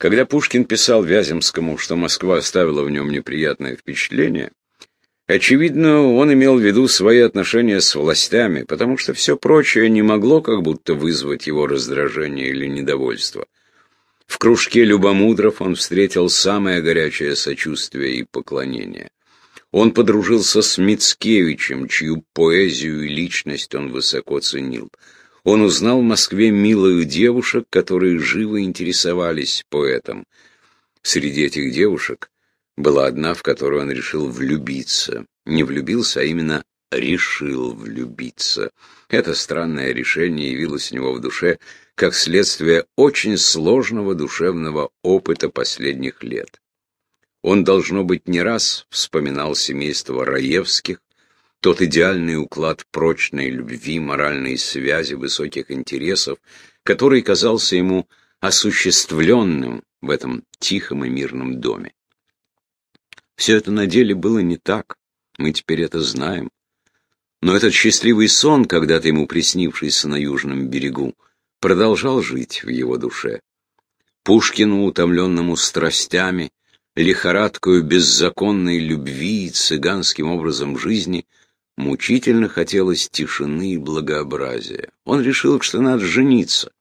Когда Пушкин писал Вяземскому, что Москва оставила в нем неприятное впечатление, очевидно, он имел в виду свои отношения с властями, потому что все прочее не могло как будто вызвать его раздражение или недовольство. В кружке любомудров он встретил самое горячее сочувствие и поклонение. Он подружился с Мицкевичем, чью поэзию и личность он высоко ценил. Он узнал в Москве милых девушек, которые живо интересовались поэтом. Среди этих девушек была одна, в которую он решил влюбиться. Не влюбился, а именно решил влюбиться. Это странное решение явилось у него в душе как следствие очень сложного душевного опыта последних лет. Он, должно быть, не раз вспоминал семейство Раевских, тот идеальный уклад прочной любви, моральной связи, высоких интересов, который казался ему осуществленным в этом тихом и мирном доме. Все это на деле было не так, мы теперь это знаем. Но этот счастливый сон, когда-то ему приснившийся на южном берегу, продолжал жить в его душе. Пушкину, утомленному страстями, лихорадкою беззаконной любви и цыганским образом жизни, мучительно хотелось тишины и благообразия. Он решил, что надо жениться.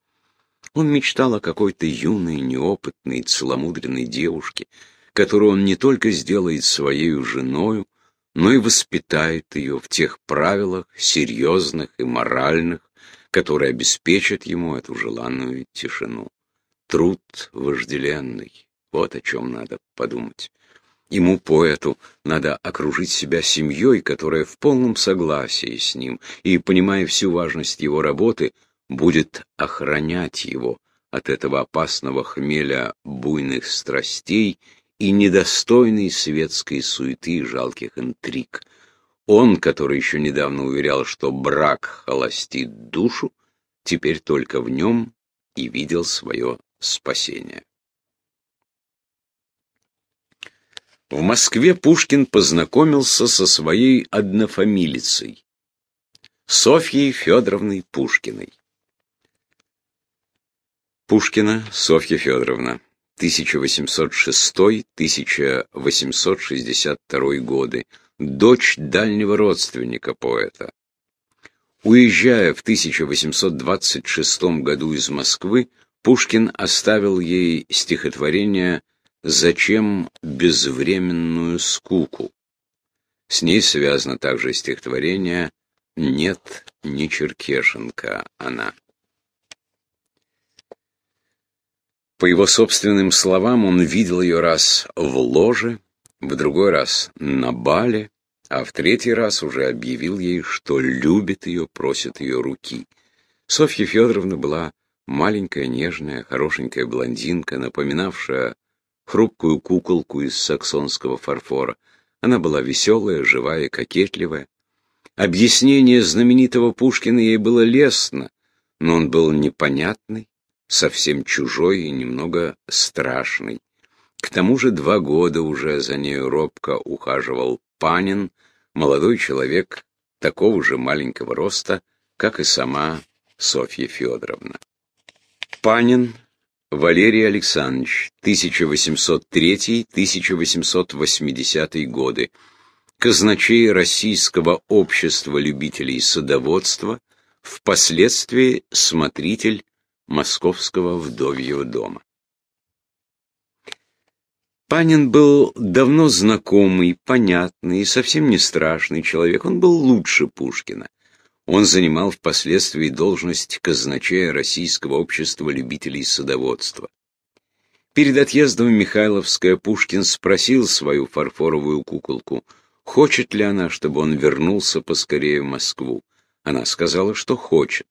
Он мечтал о какой-то юной, неопытной, целомудренной девушке, которую он не только сделает своей женою, но и воспитает ее в тех правилах, серьезных и моральных, которые обеспечат ему эту желанную тишину. Труд вожделенный, вот о чем надо подумать. Ему, поэту, надо окружить себя семьей, которая в полном согласии с ним и, понимая всю важность его работы, будет охранять его от этого опасного хмеля буйных страстей и недостойной светской суеты и жалких интриг. Он, который еще недавно уверял, что брак холостит душу, теперь только в нем и видел свое спасение. В Москве Пушкин познакомился со своей однофамилицей, Софьей Федоровной Пушкиной. Пушкина Софья Федоровна, 1806-1862 годы, дочь дальнего родственника поэта. Уезжая в 1826 году из Москвы, Пушкин оставил ей стихотворение «Зачем безвременную скуку?» С ней связано также стихотворение «Нет, не Черкешенко она». По его собственным словам, он видел ее раз в ложе, в другой раз на бале, а в третий раз уже объявил ей, что любит ее, просит ее руки. Софья Федоровна была маленькая, нежная, хорошенькая блондинка, напоминавшая хрупкую куколку из саксонского фарфора. Она была веселая, живая, кокетливая. Объяснение знаменитого Пушкина ей было лестно, но он был непонятный, совсем чужой и немного страшный. К тому же два года уже за нею робко ухаживал Панин, молодой человек такого же маленького роста, как и сама Софья Федоровна. Панин Валерий Александрович, 1803-1880 годы, казначей Российского общества любителей садоводства, впоследствии смотритель Московского вдовьего дома. Панин был давно знакомый, понятный и совсем не страшный человек, он был лучше Пушкина. Он занимал впоследствии должность казначея Российского общества любителей садоводства. Перед отъездом в Михайловское Пушкин спросил свою фарфоровую куколку, хочет ли она, чтобы он вернулся поскорее в Москву. Она сказала, что хочет.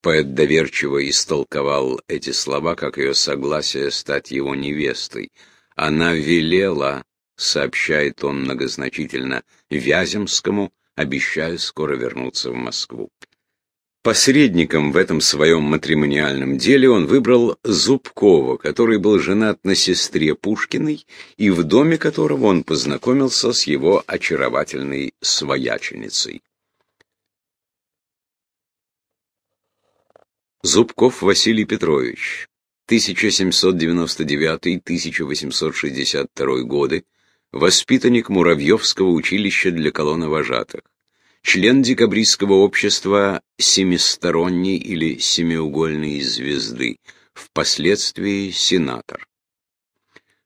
Поэт доверчиво истолковал эти слова, как ее согласие стать его невестой. Она велела, сообщает он многозначительно, Вяземскому, обещая скоро вернуться в Москву. Посредником в этом своем матримониальном деле он выбрал Зубкова, который был женат на сестре Пушкиной и в доме которого он познакомился с его очаровательной свояченицей. Зубков Василий Петрович, 1799-1862 годы, воспитанник Муравьевского училища для колонновожатых, член декабристского общества «Семисторонней» или «Семиугольной звезды», впоследствии сенатор.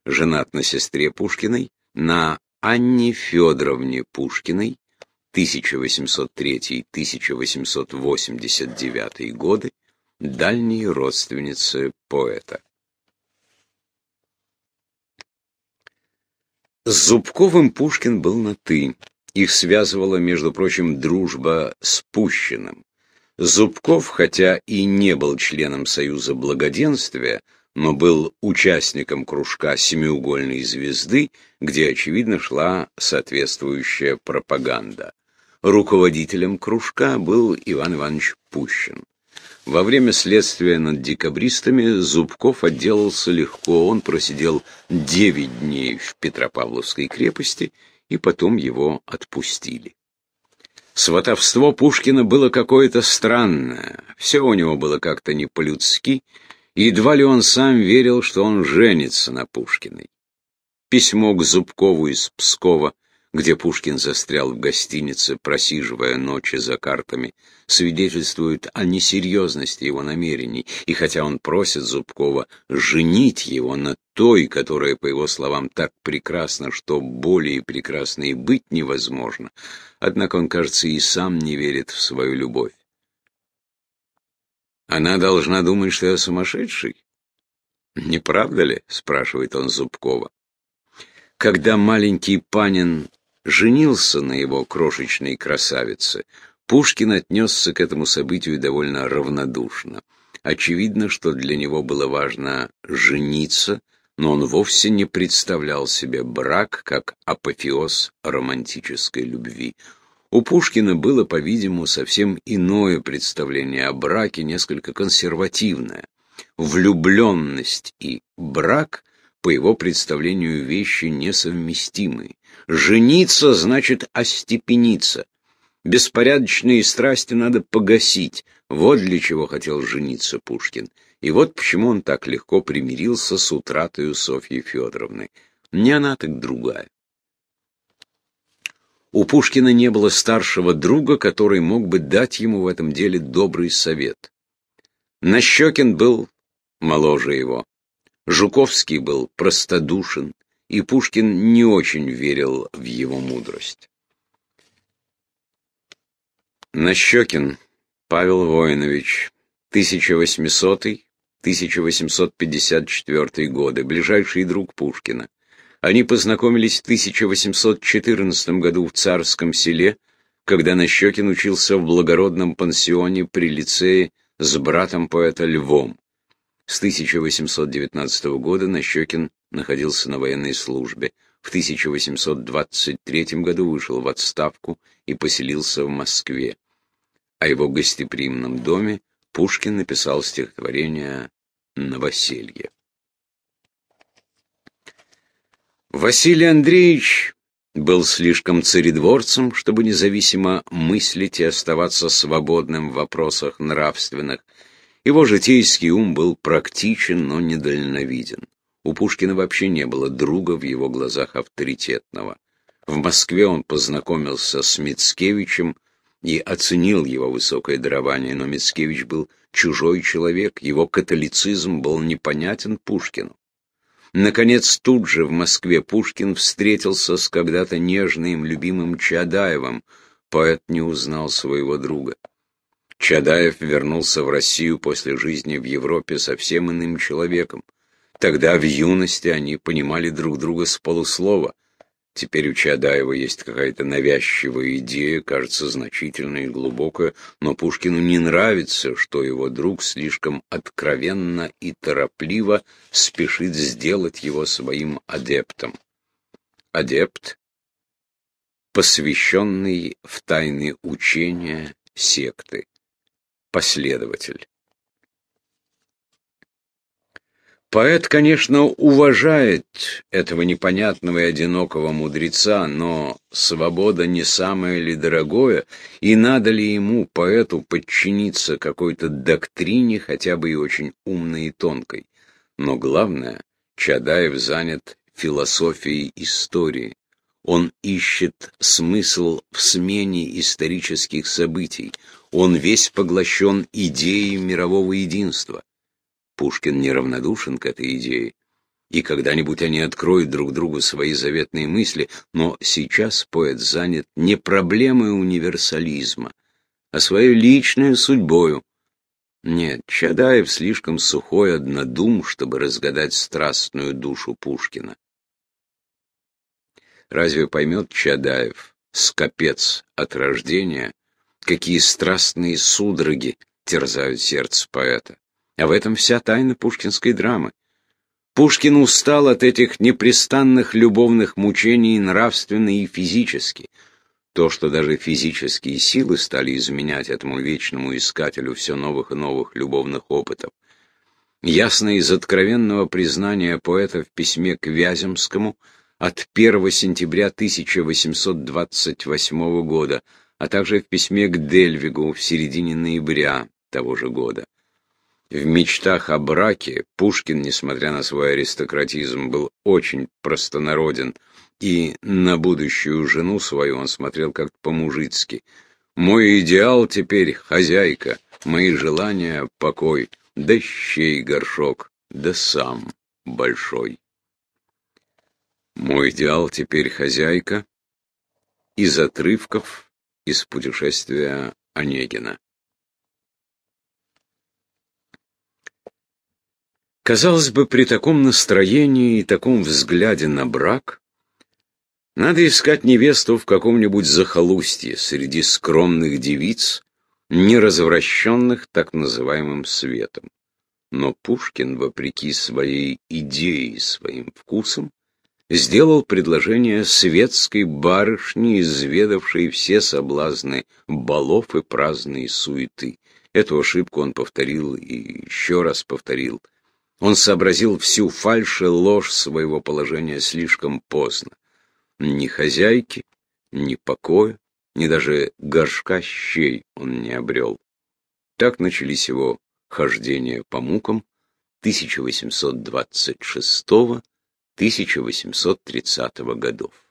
Женат на сестре Пушкиной, на Анне Федоровне Пушкиной, 1803-1889 годы, дальней родственницы поэта. С Зубковым Пушкин был на «ты». Их связывала, между прочим, дружба с Пущиным. Зубков, хотя и не был членом Союза Благоденствия, но был участником кружка «Семиугольной звезды», где, очевидно, шла соответствующая пропаганда. Руководителем кружка был Иван Иванович Пущин. Во время следствия над декабристами Зубков отделался легко, он просидел девять дней в Петропавловской крепости, и потом его отпустили. Сватовство Пушкина было какое-то странное, все у него было как-то не по-людски, едва ли он сам верил, что он женится на Пушкиной. Письмо к Зубкову из Пскова где Пушкин застрял в гостинице, просиживая ночи за картами, свидетельствует о несерьезности его намерений, и хотя он просит Зубкова женить его на той, которая, по его словам, так прекрасна, что более прекрасной быть невозможно, однако он, кажется, и сам не верит в свою любовь. «Она должна думать, что я сумасшедший?» «Не правда ли?» — спрашивает он Зубкова. Когда маленький Панин женился на его крошечной красавице, Пушкин отнесся к этому событию довольно равнодушно. Очевидно, что для него было важно жениться, но он вовсе не представлял себе брак как апофеоз романтической любви. У Пушкина было, по-видимому, совсем иное представление о браке, несколько консервативное. Влюбленность и брак, по его представлению, вещи несовместимые. Жениться значит остепениться. Беспорядочные страсти надо погасить. Вот для чего хотел жениться Пушкин. И вот почему он так легко примирился с утратой Софьи Федоровны. Не она, так другая. У Пушкина не было старшего друга, который мог бы дать ему в этом деле добрый совет. Нащекин был моложе его. Жуковский был простодушен, и Пушкин не очень верил в его мудрость. Нащекин Павел Воинович, 1800-1854 годы, ближайший друг Пушкина. Они познакомились в 1814 году в Царском селе, когда Нащекин учился в благородном пансионе при лицее с братом поэта Львом. С 1819 года Нащекин находился на военной службе. В 1823 году вышел в отставку и поселился в Москве. О его гостеприимном доме Пушкин написал стихотворение «Новоселье». Василий Андреевич был слишком царедворцем, чтобы независимо мыслить и оставаться свободным в вопросах нравственных, его житейский ум был практичен, но недальновиден. У Пушкина вообще не было друга в его глазах авторитетного. В Москве он познакомился с Мицкевичем и оценил его высокое дарование, но Мицкевич был чужой человек, его католицизм был непонятен Пушкину. Наконец, тут же в Москве Пушкин встретился с когда-то нежным, любимым Чадаевым. Поэт не узнал своего друга. Чадаев вернулся в Россию после жизни в Европе совсем иным человеком. Тогда в юности они понимали друг друга с полуслова. Теперь у Чадаева есть какая-то навязчивая идея, кажется значительная и глубокая, но Пушкину не нравится, что его друг слишком откровенно и торопливо спешит сделать его своим адептом. Адепт, посвященный в тайны учения секты последователь. Поэт, конечно, уважает этого непонятного и одинокого мудреца, но свобода не самое ли дорогое, и надо ли ему, поэту, подчиниться какой-то доктрине, хотя бы и очень умной и тонкой. Но главное, Чадаев занят философией истории. Он ищет смысл в смене исторических событий. Он весь поглощен идеей мирового единства. Пушкин неравнодушен к этой идее. И когда-нибудь они откроют друг другу свои заветные мысли, но сейчас поэт занят не проблемой универсализма, а своей личной судьбою. Нет, Чадаев слишком сухой однодум, чтобы разгадать страстную душу Пушкина. Разве поймет Чадаев, скопец от рождения, какие страстные судороги терзают сердце поэта? А в этом вся тайна пушкинской драмы. Пушкин устал от этих непрестанных любовных мучений нравственно и физически. То, что даже физические силы стали изменять этому вечному искателю все новых и новых любовных опытов. Ясно из откровенного признания поэта в письме к Вяземскому – от 1 сентября 1828 года, а также в письме к Дельвигу в середине ноября того же года. В мечтах о браке Пушкин, несмотря на свой аристократизм, был очень простонароден, и на будущую жену свою он смотрел как-то по-мужицки. «Мой идеал теперь хозяйка, мои желания — покой, да щей горшок, да сам большой». Мой идеал теперь хозяйка из отрывков из путешествия Онегина. Казалось бы, при таком настроении и таком взгляде на брак надо искать невесту в каком-нибудь захолустье среди скромных девиц, не развращенных так называемым светом. Но Пушкин, вопреки своей идее и своим вкусам, сделал предложение светской барышне, изведавшей все соблазны балов и праздные суеты. Эту ошибку он повторил и еще раз повторил. Он сообразил всю фальшь и ложь своего положения слишком поздно. Ни хозяйки, ни покоя, ни даже горшка щей он не обрел. Так начались его хождения по мукам 1826 года. 1830 годов.